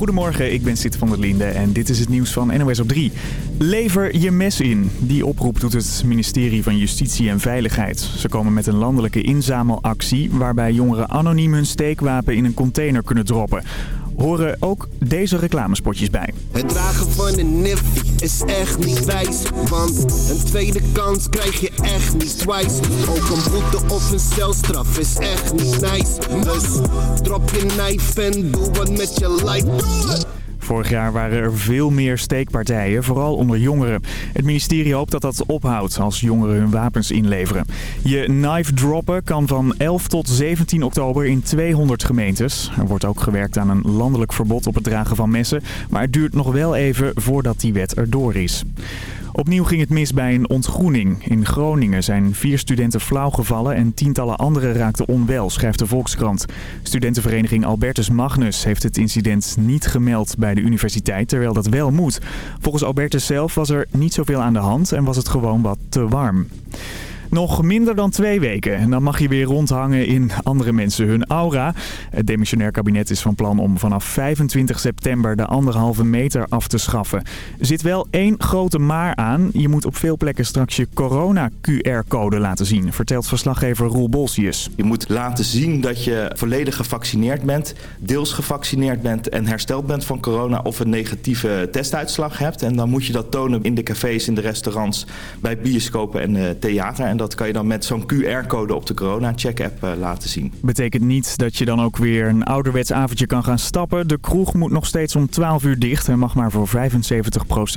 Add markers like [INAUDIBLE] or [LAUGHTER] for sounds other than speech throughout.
Goedemorgen, ik ben Sid van der Linde en dit is het nieuws van NOS op 3. Lever je mes in. Die oproep doet het ministerie van Justitie en Veiligheid. Ze komen met een landelijke inzamelactie waarbij jongeren anoniem hun steekwapen in een container kunnen droppen horen ook deze reclamespotjes bij. Het dragen van een nif is echt niet wijs. Want een tweede kans krijg je echt niet twice. Ook een boete of een celstraf is echt niet nice. Dus drop je knife en doe wat met je life. Vorig jaar waren er veel meer steekpartijen, vooral onder jongeren. Het ministerie hoopt dat dat ophoudt als jongeren hun wapens inleveren. Je knife droppen kan van 11 tot 17 oktober in 200 gemeentes. Er wordt ook gewerkt aan een landelijk verbod op het dragen van messen. Maar het duurt nog wel even voordat die wet erdoor is. Opnieuw ging het mis bij een ontgroening. In Groningen zijn vier studenten flauwgevallen en tientallen anderen raakten onwel, schrijft de Volkskrant. Studentenvereniging Albertus Magnus heeft het incident niet gemeld bij de universiteit, terwijl dat wel moet. Volgens Albertus zelf was er niet zoveel aan de hand en was het gewoon wat te warm. Nog minder dan twee weken en dan mag je weer rondhangen in andere mensen hun aura. Het demissionair kabinet is van plan om vanaf 25 september de anderhalve meter af te schaffen. Er zit wel één grote maar aan. Je moet op veel plekken straks je corona-QR-code laten zien, vertelt verslaggever Roel Bolsius. Je moet laten zien dat je volledig gevaccineerd bent, deels gevaccineerd bent en hersteld bent van corona of een negatieve testuitslag hebt. En dan moet je dat tonen in de cafés, in de restaurants, bij bioscopen en uh, theater. En dat kan je dan met zo'n QR-code op de corona-check-app uh, laten zien. Betekent niet dat je dan ook weer een ouderwets avondje kan gaan stappen. De kroeg moet nog steeds om 12 uur dicht en mag maar voor 75%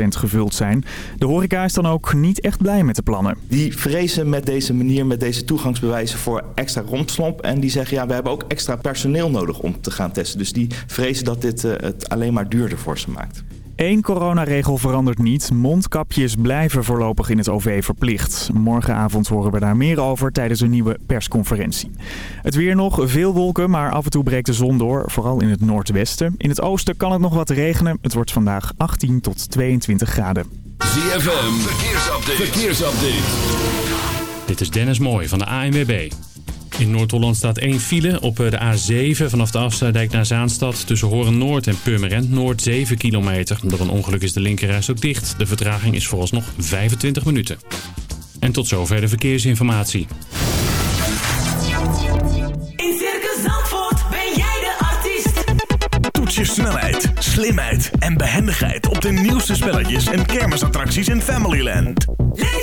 gevuld zijn. De horeca is dan ook niet echt blij met de plannen. Die vrezen met deze manier, met deze toegangsbewijzen voor extra rompslomp. En die zeggen ja, we hebben ook extra personeel nodig om te gaan testen. Dus die vrezen dat dit uh, het alleen maar duurder voor ze maakt. Eén coronaregel verandert niet. Mondkapjes blijven voorlopig in het OV verplicht. Morgenavond horen we daar meer over tijdens een nieuwe persconferentie. Het weer nog, veel wolken, maar af en toe breekt de zon door. Vooral in het noordwesten. In het oosten kan het nog wat regenen. Het wordt vandaag 18 tot 22 graden. ZFM, verkeersupdate. verkeersupdate. Dit is Dennis Mooij van de ANWB. In Noord-Holland staat één file op de A7 vanaf de Afsluitdijk naar Zaanstad. Tussen Horen Noord en Purmerend Noord 7 kilometer. Door een ongeluk is de linkerreis ook dicht. De vertraging is vooralsnog 25 minuten. En tot zover de verkeersinformatie. In Circus Zandvoort ben jij de artiest. Toets je snelheid, slimheid en behendigheid op de nieuwste spelletjes en kermisattracties in Familyland. Leef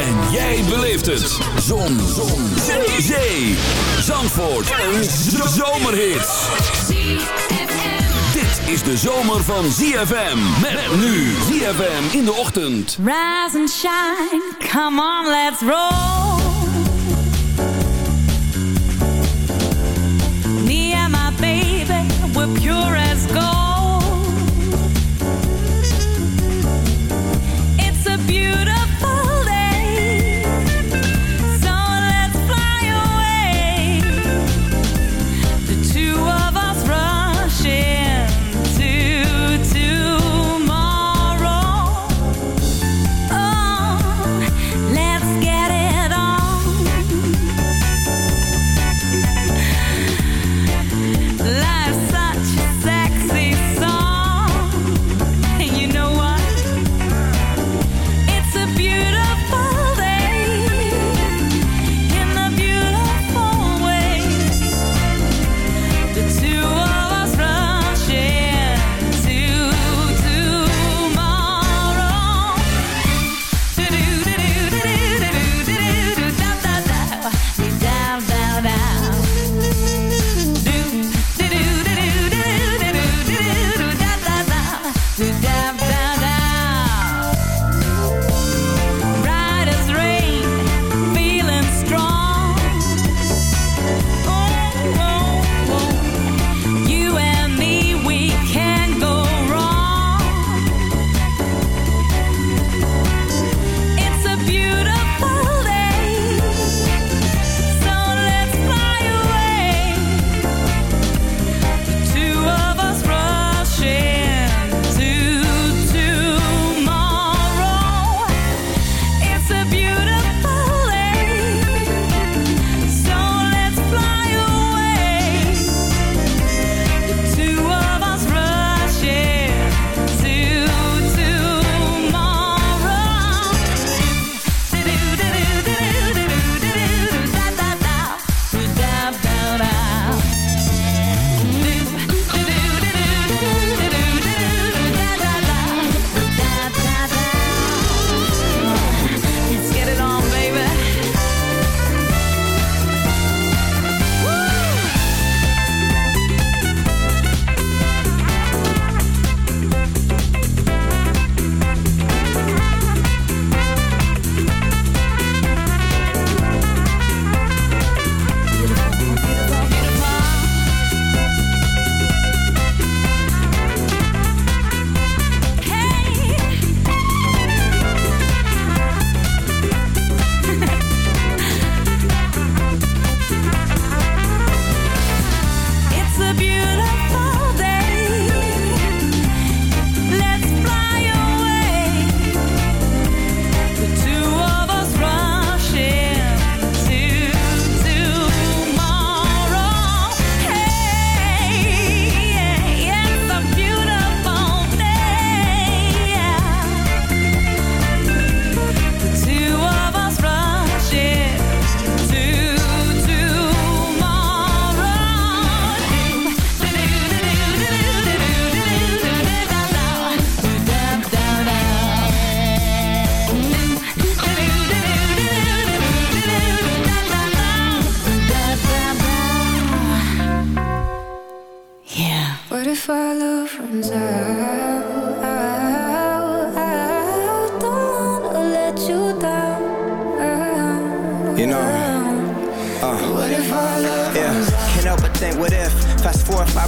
En jij beleeft het. Zon. Zon. Zee. Zee. Zandvoort. Een zomerhit. Dit is de zomer van ZFM. Met nu ZFM in de ochtend. Rise and shine, come on, let's roll.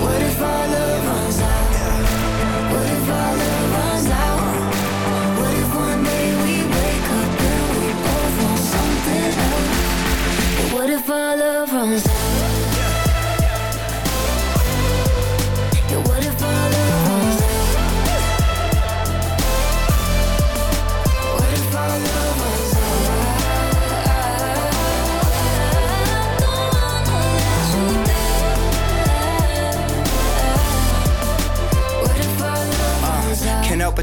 What if our love runs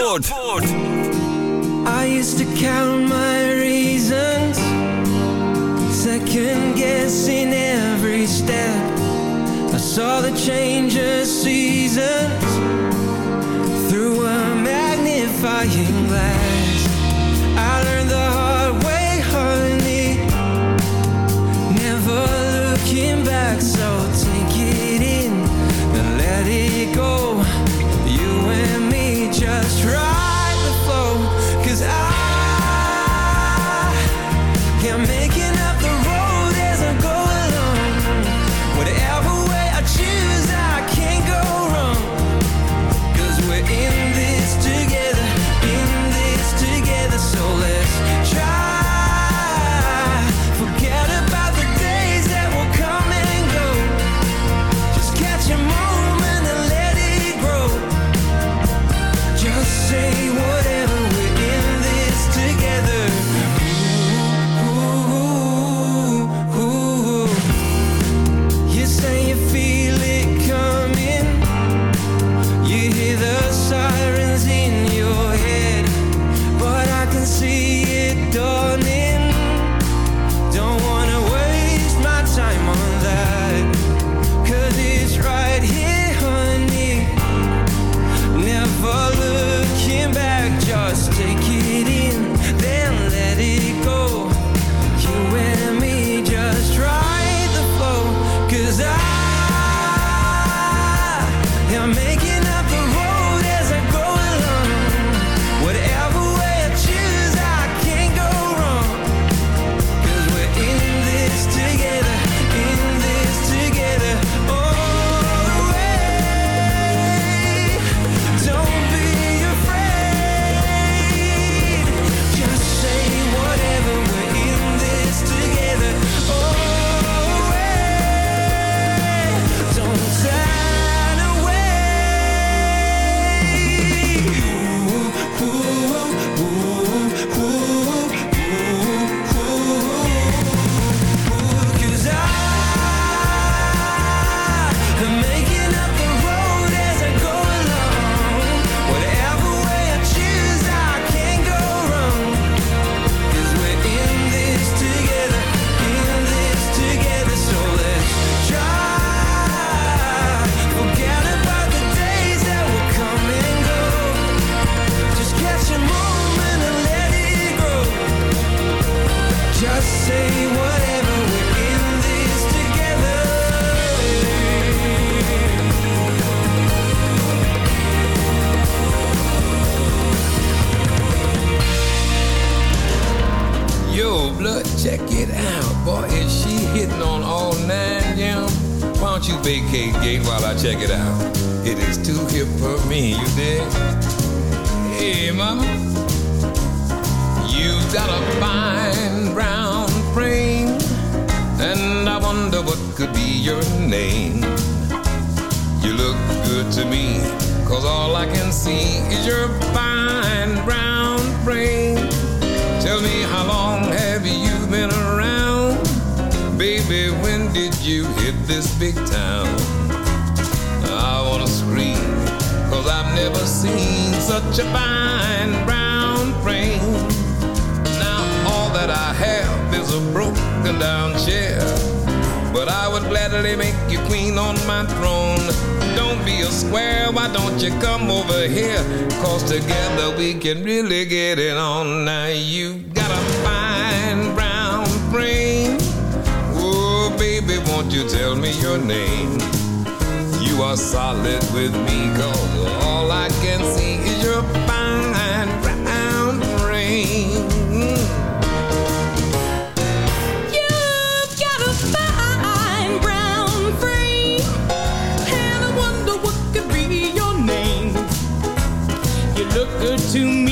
Zandvoort. I used to count my reasons, second guessing every step. I saw the change of seasons through a magnifying glass. here. Cause together we can really get it on. Now you got a fine brown brain. Oh, baby, won't you tell me your name? You are solid with me, cause all I can see is good to me.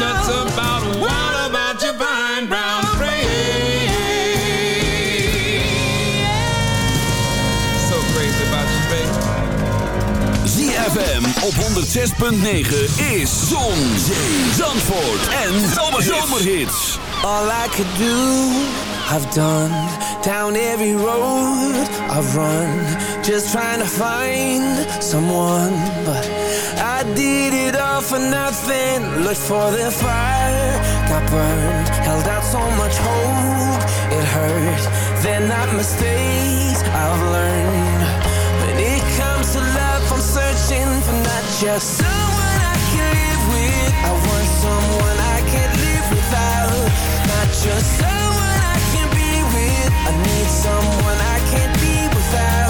nuts about, what about your fine brown frame? So crazy about you, baby. ZFM op 106.9 is Zon, Zee, Zandvoort en Zomerhits. All I could do, I've done down every road I've run, just trying to find someone. But I did it all for nothing. Looked for the fire, got burned, held out so much hope. It hurt, they're not mistakes I've learned. When it comes to love, I'm searching for not just someone I can live with. I want someone I can't live without. Not just someone I can be with. I need someone I can't be without.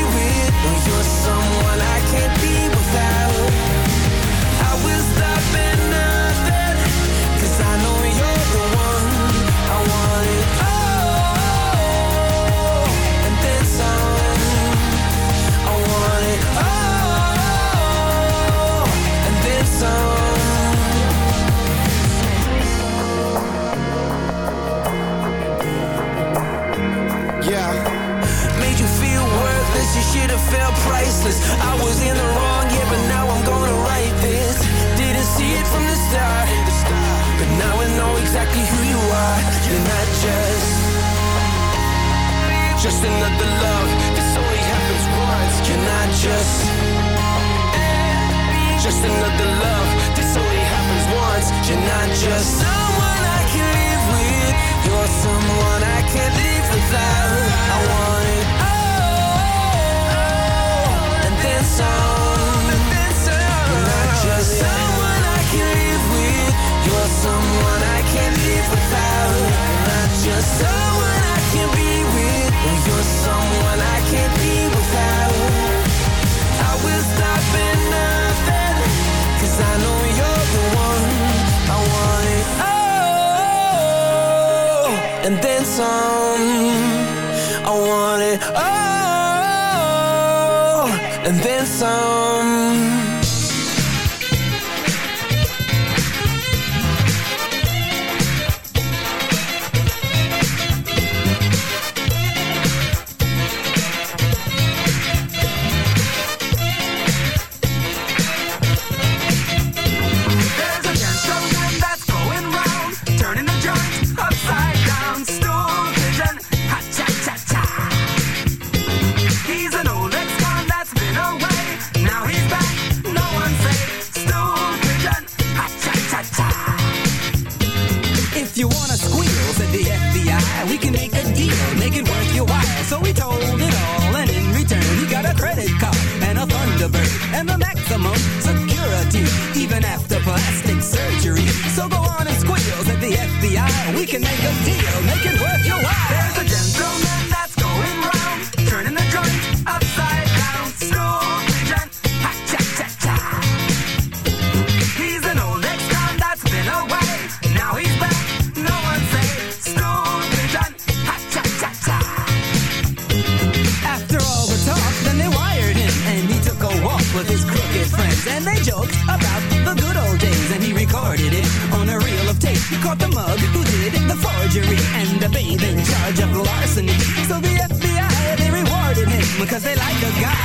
you're someone I can't can make a deal, because they like a guy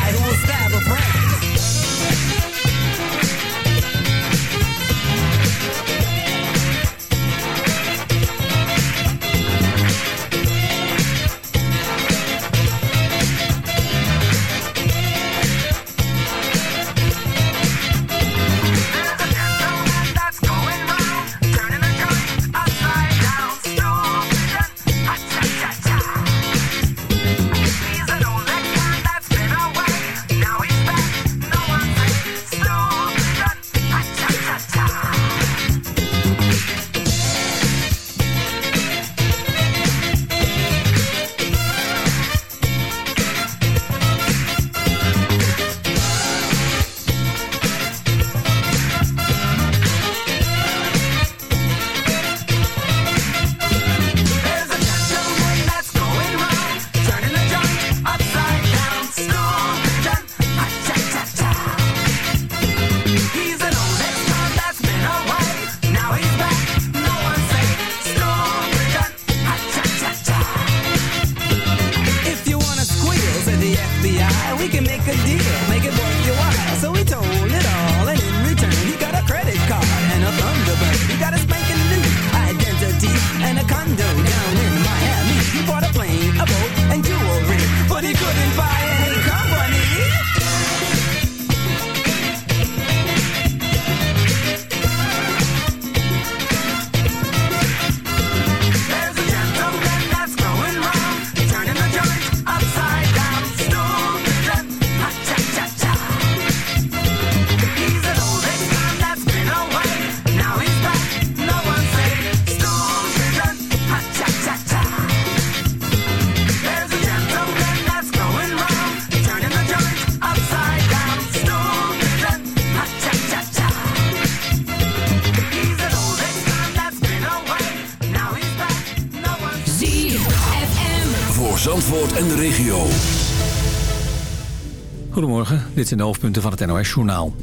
dit de hoofdpunten van het NOS-journaal.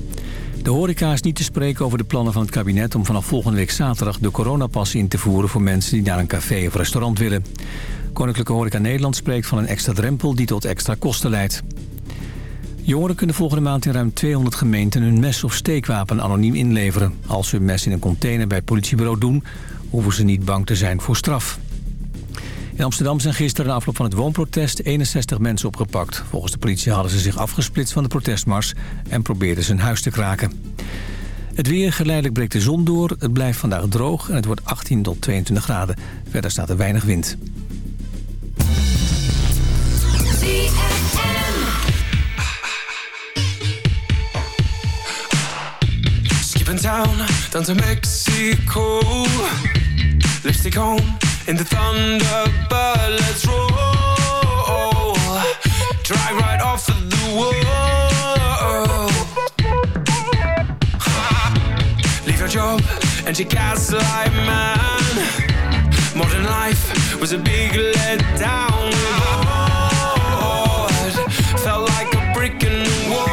De horeca is niet te spreken over de plannen van het kabinet... om vanaf volgende week zaterdag de coronapas in te voeren... voor mensen die naar een café of restaurant willen. Koninklijke Horeca Nederland spreekt van een extra drempel... die tot extra kosten leidt. Jongeren kunnen volgende maand in ruim 200 gemeenten... hun mes of steekwapen anoniem inleveren. Als ze hun mes in een container bij het politiebureau doen... hoeven ze niet bang te zijn voor straf. In Amsterdam zijn gisteren na afloop van het woonprotest 61 mensen opgepakt. Volgens de politie hadden ze zich afgesplitst van de protestmars en probeerden ze een huis te kraken. Het weer geleidelijk breekt de zon door. Het blijft vandaag droog en het wordt 18 tot 22 graden. Verder staat er weinig wind. Skipping town down to Mexico. Lipstick in the Thunderbird. Let's roll. Drive right off of the wall. [LAUGHS] Leave your job and your gaslight man. Modern life was a big letdown. Felt like a brick in the wall.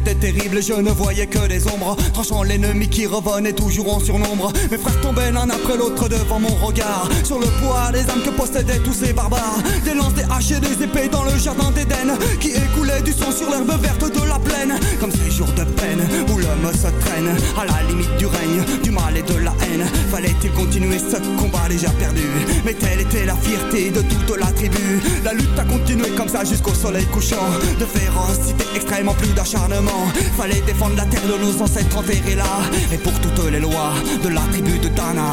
La lutte était terrible je ne voyais que des ombres. Tranchant l'ennemi qui revenait toujours en surnombre. Mes frères tombaient l'un après l'autre devant mon regard. Sur le poids des âmes que possédaient tous ces barbares. Des lances, des haches et des épées dans le jardin d'Éden. Qui du sang sur l'herbe verte de la plaine. Comme ces jours de peine où l'homme se traîne. À la limite du règne, du mal et de la haine. Fallait-il continuer ce combat déjà perdu? Mais telle était la fierté de toute la tribu. La lutte a continué comme ça jusqu'au soleil couchant. De férocité extrême en plus d'acharnement. Fallait défendre la terre de nos ancêtres enterrés là. Et pour toutes les lois de la tribu de Dana,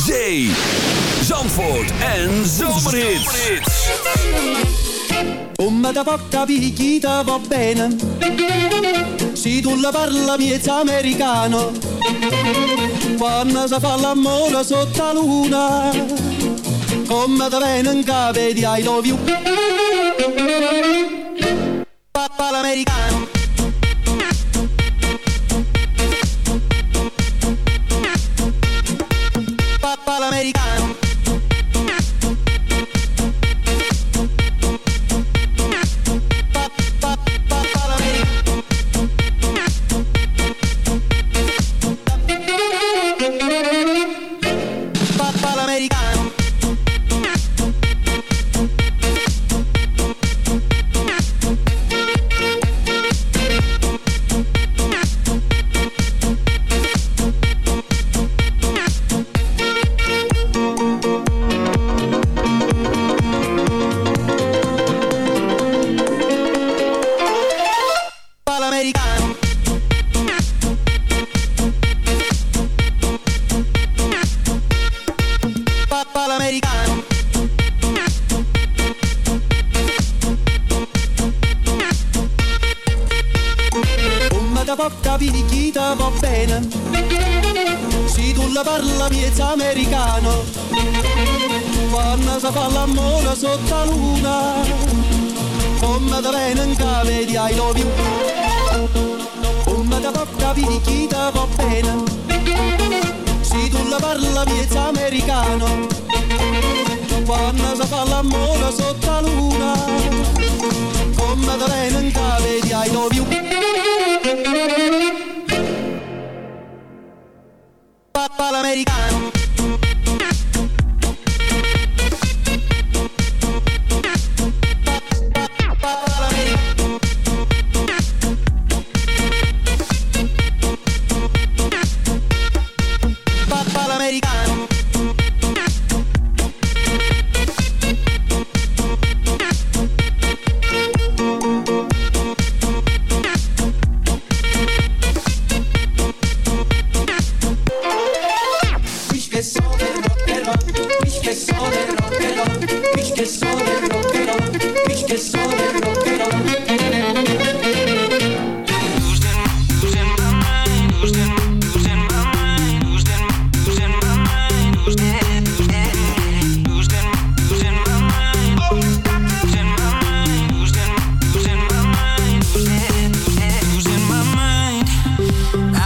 Zee, Zandvoort en Zomerhits. Come da poca picchita va bene Se tu la parla miezza americano. Quando si fa l'amore sotto la luna Come da bene cave di I love you. Papà l'americano l'amore sotto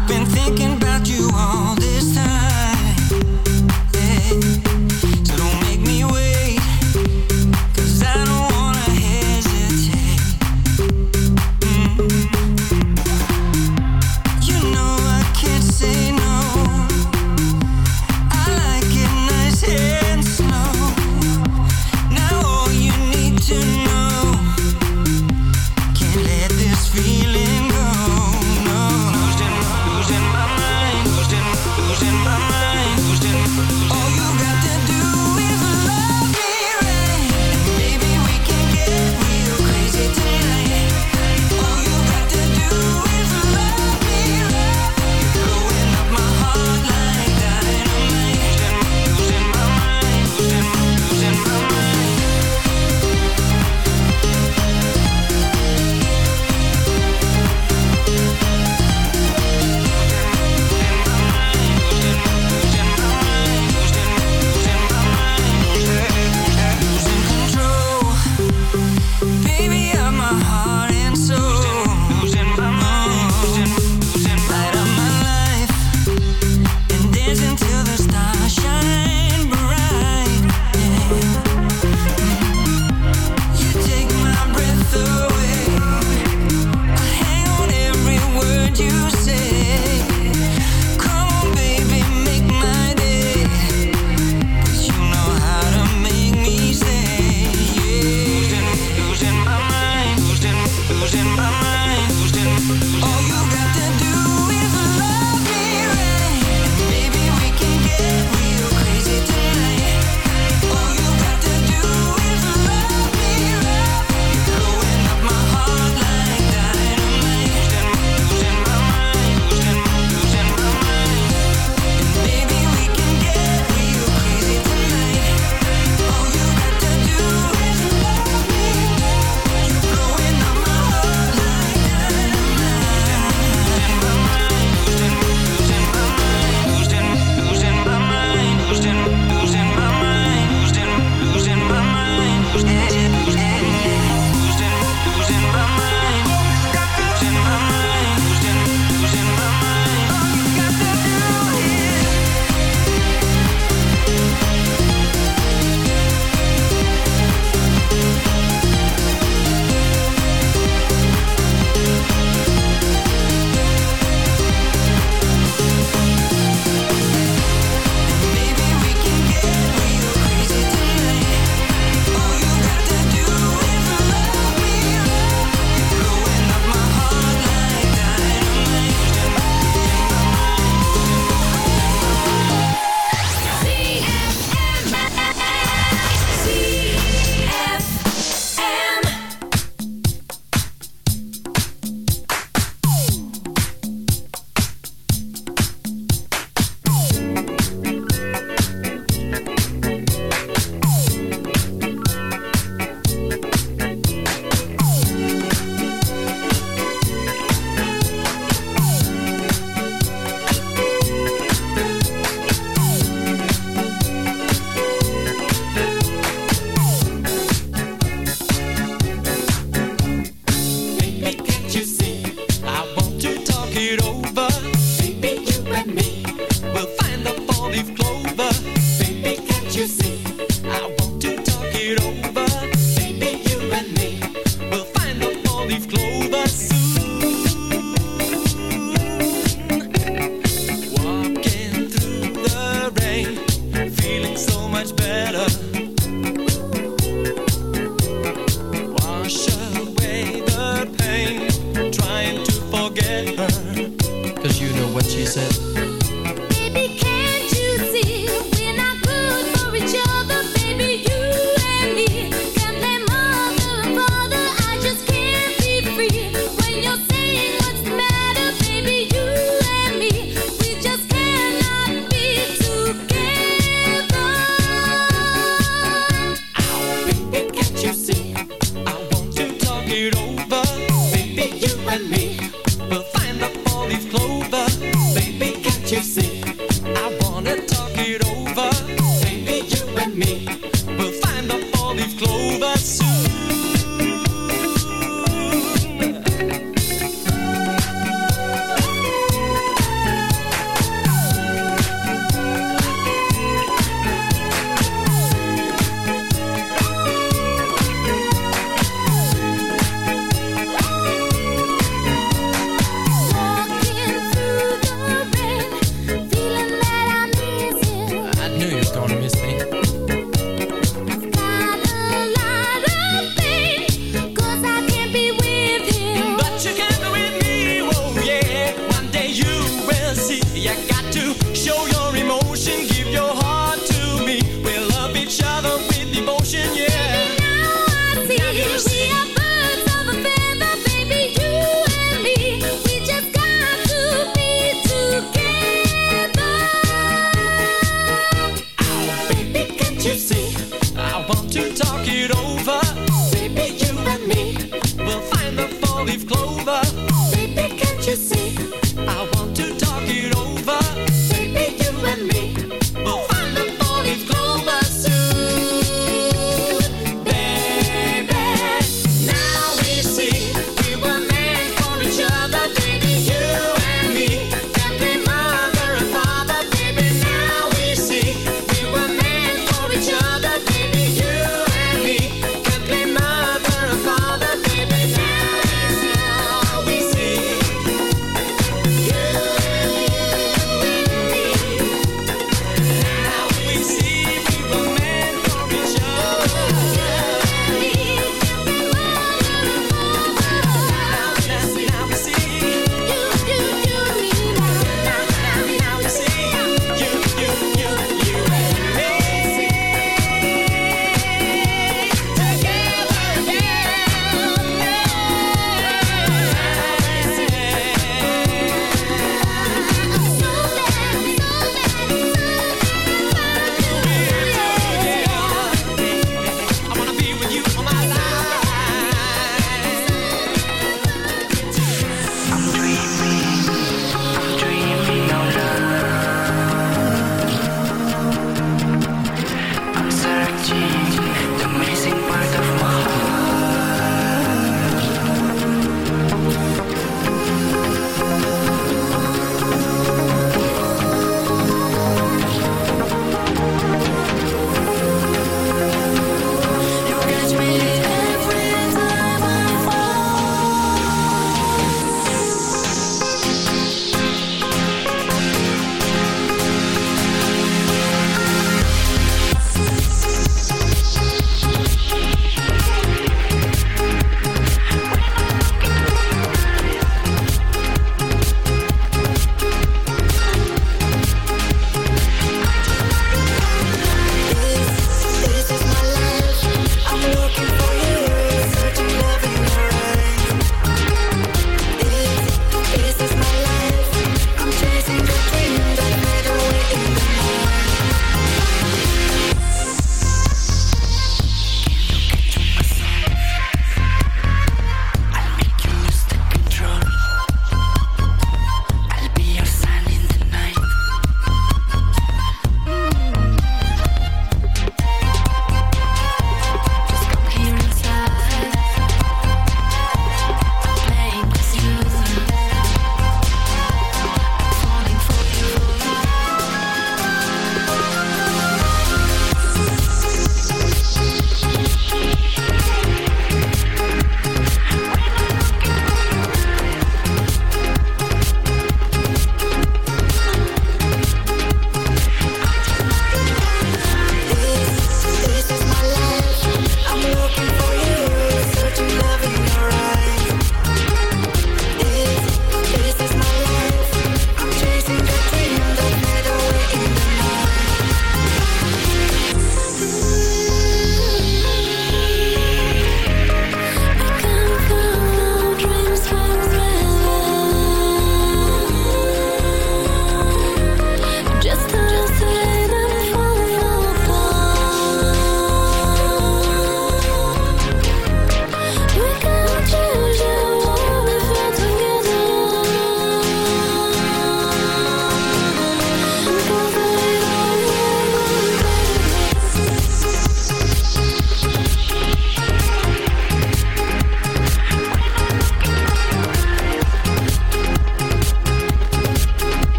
I've been thinking about you all